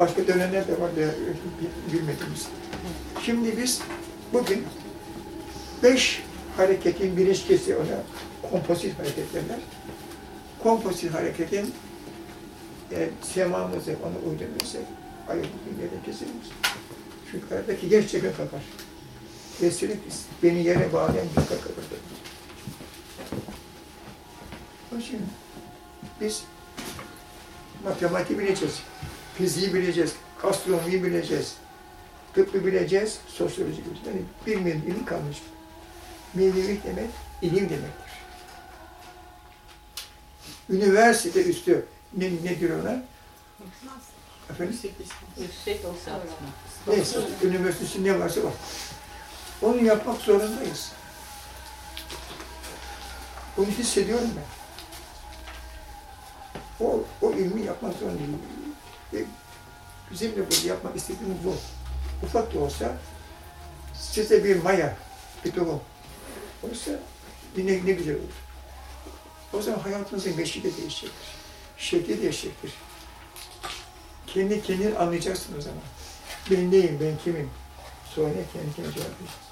Başka dönemler de var bilmediğimiz. Şimdi biz bugün beş hareketin birincisi ona kompozit hareket. Kompozit hareketin e, semamızı ona uydurursak ayak bugün yere kesilmiş. Şu yukarıdaki gerçekten kalkar. Kesinlikle beni yere bağlayan bir kalkar. Onun için biz matematik bileceğiz, fiziği bileceğiz, astronomiyi bileceğiz, tıbbı bileceğiz, sosyoloji bileceğiz. Yani bilmeyen ilim kalmış. Mevlilik demek, ilim demektir. Üniversite üstü ne, nedir ona? Efendim? Neyse, üniversitesi ne varsa var. Onu yapmak zorundayız. Bunu hissediyorum ben. O, o ilmi yapmak zorundayım. Bizim de burada yapmak istediğimiz bu. Ufak da olsa size bir maya, bir tohum olsa yine ne güzel olur. O zaman hayatınızın beşi de değişecektir. Şekli değişecektir. Kendi kendini anlayacaksın o zaman. Ben neyim, ben kimim? Sonra kendi kendine cevap vereceğiz.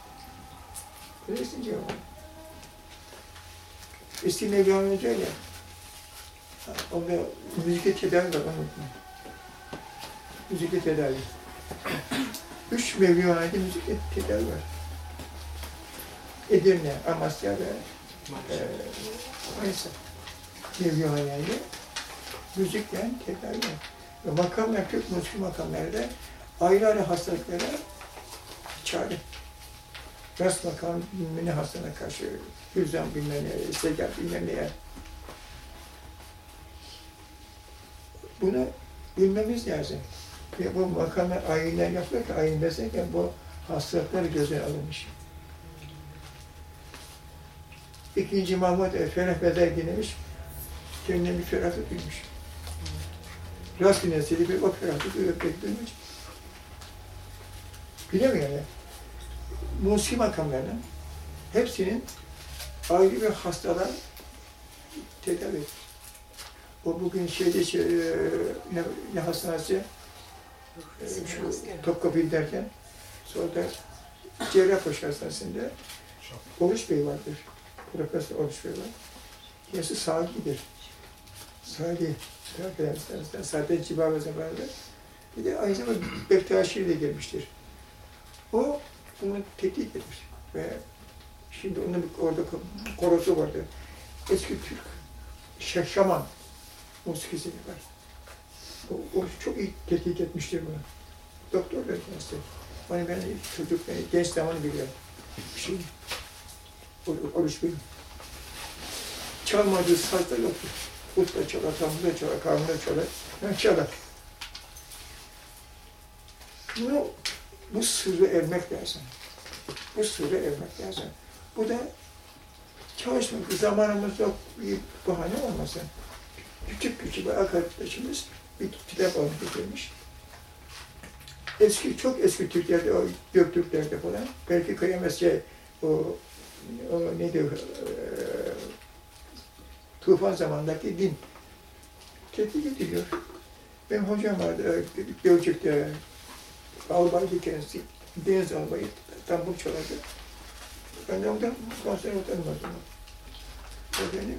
Verirsin cevabı. Eski Mevlana Hoca ya, onda müzikle tedavi var, onu Müzikle tedavi. Üç Mevlana'da müzikle tedavi var. Edirne, Amasya ve e, Manisa. Mevlana'yla müzikle tedavi var. Ve makamlar, Türk müzik makamlarda ayrı ayrı hastalıklara çare. Rast makam bilmem ne hastalığına karşı, hüzan bilmem ne, segat bilmem neye. Bunu bilmemiz lazım. Ve bu makamlar ayinler yapıyor ki ayin deseyken bu hastalıkları gözden alınmış. İkinci Mahmut e, Ferah Bedel dinlemiş, kendine bir ferahlık duymuş. Rast dinleseydi bir o ferahlık duyup duymuş. Bilemiyor yani. Musiki makamlarının hepsinin ayrı bir hastalar tedavi ediyor. O bugün şeyde şey, e, ne, ne hastanesi e, şu Topkapı'yı derken sonra Cerrahpaşa Hastanesi'nde Oruç Bey vardır. Profesör Oruç Bey var. Kendisi Sahi'dir. Sahi. Sahi. Zaten Cibavez'e vardır. Bir de aynı zamanda Bektaşi de gelmiştir. O bunu tetkik etmiş ve şimdi onun orada korosu vardı. Eski Türk Şaşaman musikisi var. O, o çok iyi tetkik etmiştir bunu. Doktor da kendisi. Hani ben çocuk, yani genç zamanı biliyorum. Bir şey, oruç benim. Çalmadığı saz da yoktu. Utla çalar, tamda çalar, karnında çalar. Ben çalar. Bunu bu sırrı ermek lazım. Bu sırrı ermek lazım. Bu da çalışmak, zamanımız yok, bir bahane olmasın. Küçük küçük bir arkadaşımız bir alıp getirmiş. Eski, çok eski Türklerde, o Göktürklerde falan, belki kıyametse o, o ne diyor, e, tufan zamandaki din tetkik ediliyor. Benim hocam vardı, Gölcük'te, albaydı kendisi, deniz albayı, tambur çalardı. Ben de ondan konservatuarım var zaman. O benim.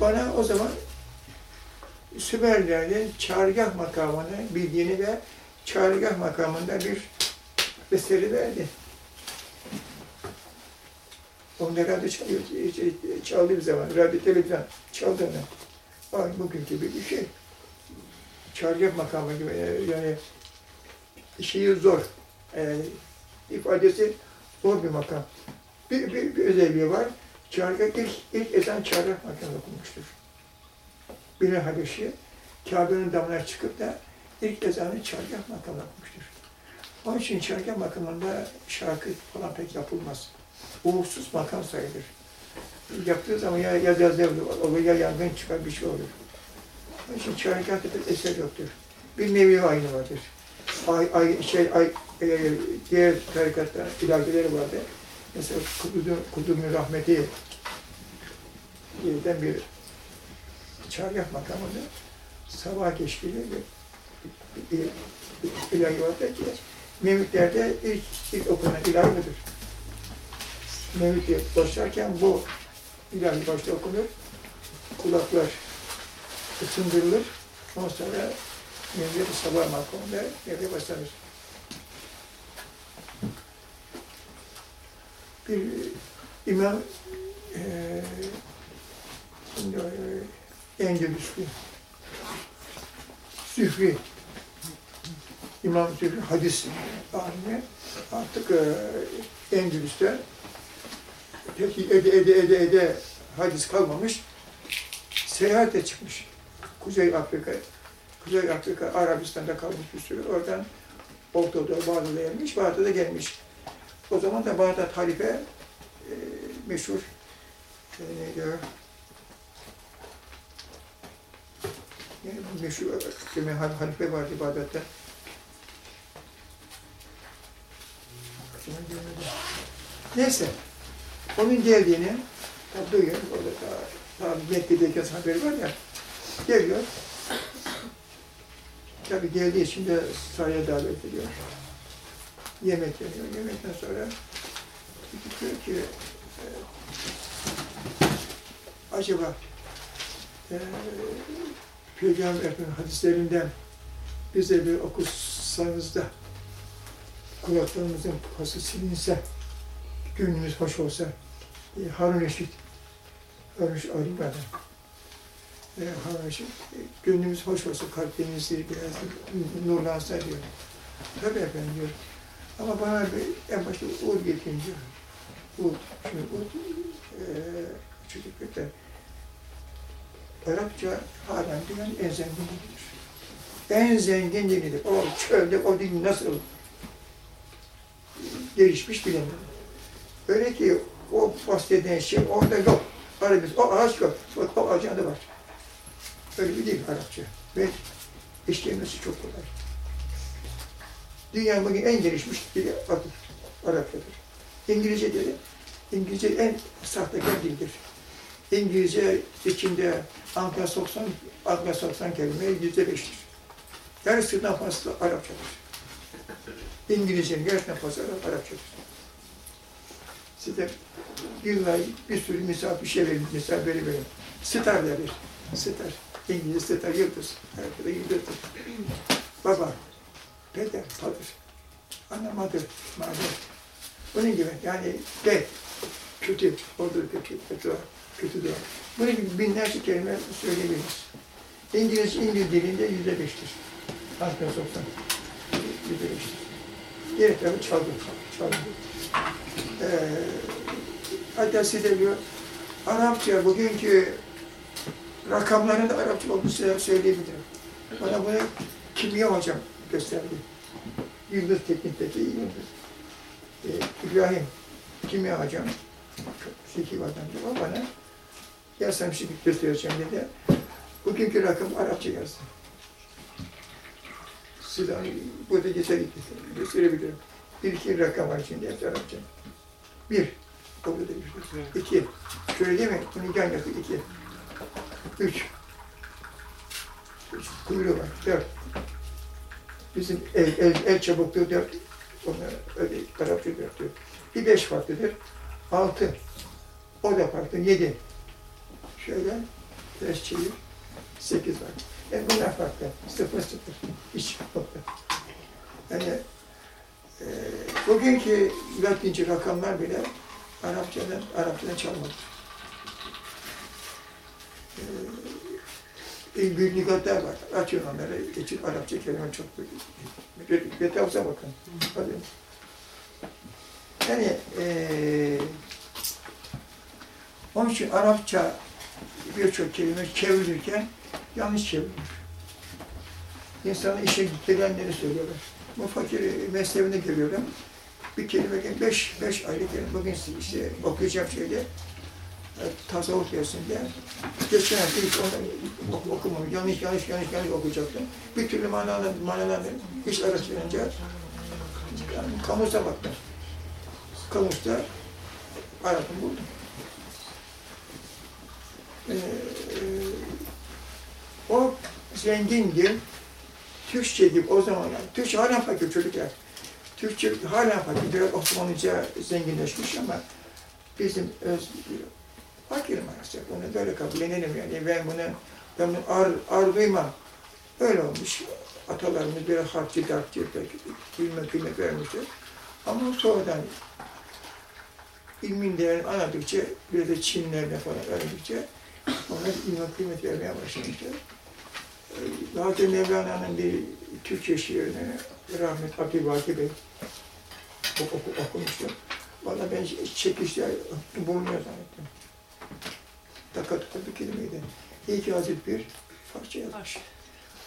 Bana o zaman Sümerler'de çargah makamını bildiğini ve çargah makamında bir eseri verdi. Onda radyo çalıyor, çaldığı zaman, radyo televizyon çaldığını. Ay gibi bir şey. Çargah makamı gibi yani şeyi zor. E, ifadesi zor bir makam. Bir, bir, bir özelliği var. Çargah ilk, ilk ezan çargah makamı okunmuştur. Bir Habeşi Kabe'nin damına çıkıp da ilk ezanı çargah makamı okumuştur. Onun için çargah makamında şarkı falan pek yapılmaz. Uğursuz makam sayılır. Yaptığı zaman ya ya zevzevli olur ya yangın çıkar bir şey olur. Onun için çargahta pek eser yoktur. Bir nevi aynı vardır ay, ay, şey, ay, e, diğer tarikatların ilahileri vardı. Mesela Kudüs'ün rahmeti diye'den bir çargah makamında sabah il- ilahi vardır ki Mevlütlerde ilk, ilk okunan ilahi budur. Mevlüt başlarken bu ilahi başta okunur. Kulaklar ısındırılır. Ondan sonra Mevlüt sabah makamında yerde başlanır. Bir imam eee şimdi eee Endülüslü Zühri İmam Zühri hadis alimi artık eee Endülüs'te peki ede ede ede ede hadis kalmamış seyahate çıkmış. Kuzey Afrika, Kuzey Afrika, Arabistan'da kalmış bir sürü. Oradan Orta Doğu Bağdat'a gelmiş, Bağdat'a gelmiş. O zaman da Bağdat halife e, meşhur e, neydi o? Ne, meşhur bir hal- halife. Aklıma gelmedi. Neyse, onun geldiğini tabi duyuyor, orada daha, daha Mekke'deyken haberi var ya, geliyor. Tabi geldiği için de saraya davet ediyor. Yemek yeniyor. Yemekten sonra diyor ki e, acaba e, Peygamber Efendimiz hadislerinden bize bir okusanız da kulaklarımızın pası silinse, gönlümüz hoş olsa, e, Harun Reşit, Harun Reşit alim adam. E, Harun Reşit, e, gönlümüz hoş olsa, kalplerimiz biraz nurlansa diyor. Tabii efendim diyor. Ama bana bir, en başta uğur getirin diyor. Uğur, şimdi uğur, e, çocuk bekler. Arapça halen dünyanın en zengin dilidir. En zengin dilidir. O çölde o dil nasıl gelişmiş bilemiyorum. Öyle ki o bahsedilen şey orada yok. Arabız, o ağaç yok. O ağacın adı var. Öyle bir dil Arapça. Ve işlemesi çok kolay. Dünyanın bugün en gelişmiş dili adı Arapçadır. İngilizce dedi. İngilizce en sahtekar dildir. İngilizce içinde aklına soksan, aklına soksan kelimeyi yüzde beştir. Yarısından fazla Arapçadır. İngilizcenin yarısından fazla Arapçadır. Size yıllar bir sürü misal bir şey verin, misal verir verin. Star verir. Star. İngilizce star yıldız. Arapçada yıldızdır. Baba, peder, padır. Ana, madır, madır. Bunun gibi yani de, kötü, olur kötü, kötü, kötü de. Bunun gibi binlerce kelime söyleyebiliriz. İngiliz, İngiliz dilinde yüzde beştir. Ankara soksan, yüzde beştir. Diğer tarafı çaldı, çaldı. Ee, hatta size diyor, Arapça bugünkü rakamların da Arapça olduğunu size söyleyebilirim. Bana bunu kimya hocam gösterdi. Yıldız Teknik'teki Yıldız. Ee, İbrahim kimya hocam, zeki adamdı. O bana, bir şey göstereceğim dedi. Bugünkü rakam Arapça yazdı. Size onu burada geçer gösterebilirim. Bir iki rakam var içinde hepsi Arapça. Bir, kabul edebiliriz. İki, şöyle değil mi? Bunu yan yakın iki. Üç, Üç, kuyruğu var. Dört, bizim el, el, el çabukluğu dört. Onlar öyle Arapça dört diyor. Bir beş farklıdır. Altı, o da farklı. Yedi, şöyle, ters çevir. Sekiz var. Yani bunlar farklı. Sıfır sıfır. Hiç nokta. Yani e, bugünkü Latince rakamlar bile Arapçadan, Arapçadan çalmadı. E, büyük lügatlar var. Açın onları. Geçin Arapça kelime çok büyük. Tavsiye bakın. Hadi. Yani e, onun için Arapça birçok kelime çevrilirken yanlış çevrilir. İnsanın işe gelenleri söylüyorlar. Bu fakir mesleğine geliyorum. Bir kelime, beş, beş aylık kelime. Bugün işte okuyacağım şeyde, e, tasavvuf dersinde, geçen hafta hiç onu ok- okumam, yanlış, yanlış, yanlış, yanlış okuyacaktım. Bir türlü manalar, manalar hiç araştırınca, yani kamusa baktım. Kamusta aradım, buldum. Ee, o zengindi. Türkçe gibi o zamanlar, Türkçe hala fakir çocuklar. Türkçe hala fakir, biraz Osmanlıca zenginleşmiş ama bizim öz, fakir maalesef. Onu böyle kabullenelim yani. Ben bunu, ben bunu ar, ar duymam. Öyle olmuş. Atalarımız bir harççı, dartçı, bilme kıymet vermişler. Ama sonradan ilmin değerini anladıkça, bir de Çinlerine falan öğrendikçe onlar ilme kıymet vermeye başlamışlar. Ee, Hazreti Mevlana'nın bir Türkçe şiirini rahmet Abdülbaki Bey oku, oku, okumuştum. Valla ben çekişte bulunuyor zannettim. Dakika dakika bir kelimeydi. İyi ki Hazreti bir parça yazmış.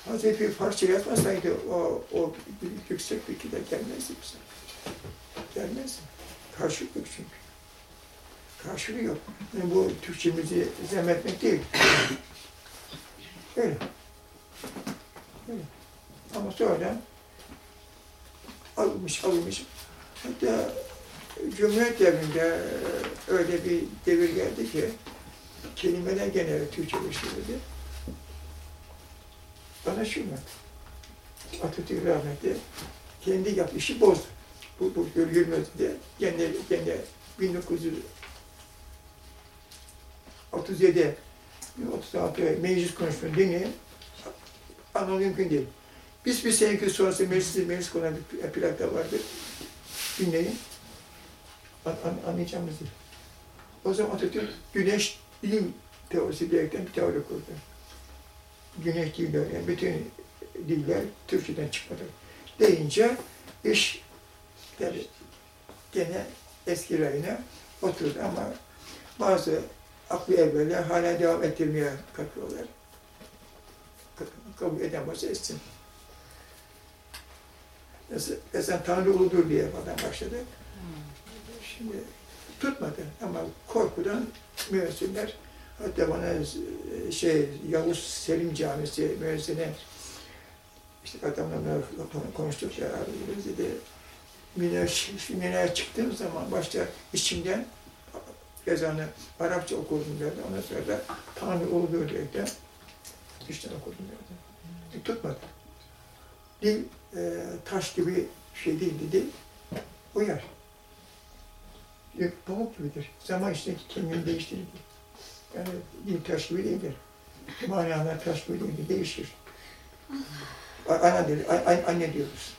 Hazreti bir parça yazmasaydı o, o yüksek bir kide gelmezdi bize. Gelmezdi. Karşılık yok çünkü. Karşılığı yok. Yani bu Türkçemizi zemmetmek değil. Öyle. Öyle. Ama sonradan alınmış, alınmış. Hatta Cumhuriyet devrinde öyle bir devir geldi ki kelimeler gene Türkçeleştirildi. Mu? Atatürk rahmetli kendi yaptığı işi bozdu. Bu, bu görülmez diye. Gene, gene 1937 36 meclis konuşmasını dinleyin. Ama mümkün değil. Biz bir seneki sonrası meclis, meclis konan bir plakta vardır. Dinleyin. An, an, anlayacağımız değil. O zaman Atatürk güneş bilim teorisi diyerekten bir teori kurdu. Güneş diller, yani bütün diller Türkçeden çıkmadı. Deyince iş tabi gene eski rayına oturdu ama bazı aklı evveller hala devam ettirmeye kalkıyorlar. Kabul eden varsa etsin. Mesela Tanrı uludur diye falan başladı. Şimdi tutmadı ama korkudan müezzinler hatta bana e, şey Yavuz Selim Camisi müezzini işte adamla konuştuk ya abi dedi miner çıktığım zaman başta içimden ezanı Arapça okudum derdi. Ondan sonra da Tanrı uludur derdi. İşten okudum derdi. E, tutmadı. Dil e, taş gibi şey değildi dil. Uyar. E, pamuk gibidir. Zaman içinde kendini değiştirir. Yani dil taş gibi değildir. Manalar taş gibi değildir. Değişir. Ana dil, anne diyoruz.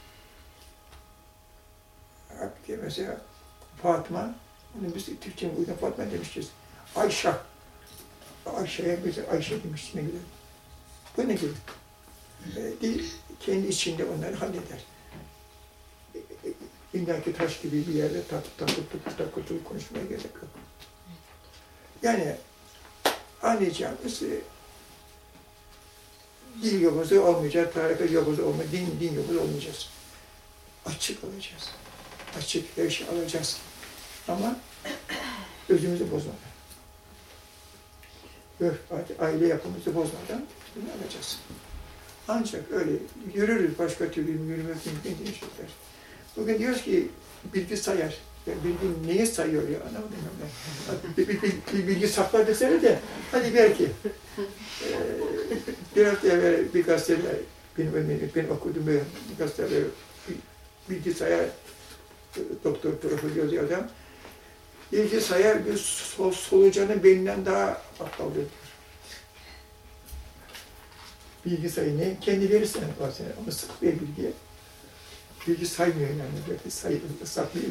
Hakikaten mesela Fatma, onu biz Türkçe'nin uygun Fatma demişiz. Ayşe. Ayşe'ye biz Ayşe demişiz ne güzel. Bu ne gibi? E, dil kendi içinde onları halleder. E, e, İlla ki taş gibi bir yerde takıp takıp takıp takıp takıp konuşmaya gerek yok. Yani anlayacağımız e, dil yokuzu olmayacak, tarikat yokuzu olmayacak, din, din yokuzu olmayacağız. Açık olacağız. Açık her şey alacağız. Ama özümüzü bozmadan. Örf, aile yapımızı bozmadan bunu alacağız. Ancak öyle yürürüz başka türlü yürümek mümkün değil. Bugün diyoruz ki bilgi sayar. Ya bilgi neyi sayıyor ya anlamadım ben. Bir, bir, bir, bir bilgi saklar desene de hadi belki. Ee, bir hafta evvel bir gazetede benim, benim, benim okuduğum bir gazetede bir bilgisayar e, doktor profesör yazıyor adam. Bilgisayar bir sol, solucanın beyninden daha aptaldır diyor. Bilgi sayı ne? Kendi verirsen sana ama saklıyor bilgiye. Bilgi saymıyor yani. Belki sayı, saklıyor.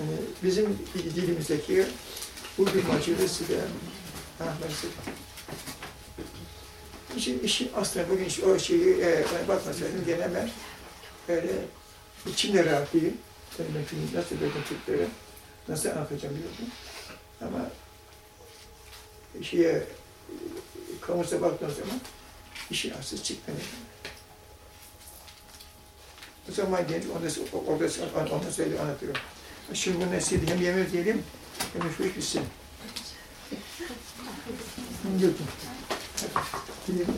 Yani bizim dilimizdeki uydurmacılığı size anlatmak İşin, işin aslında bugün o şeyi e, bakmasaydım gene ben öyle içimde rahat ben çünkü nasıl dedim Türklere, nasıl anlatacağım biliyordum. Ama şeye, kamusa baktığım zaman işin aslı çıkmıyor. O zaman genç, onda, orada, onda söyle anlatıyorum. Şimdi bu nesil hem yemek yiyelim, hem de. Yutun. Hadi, gidelim.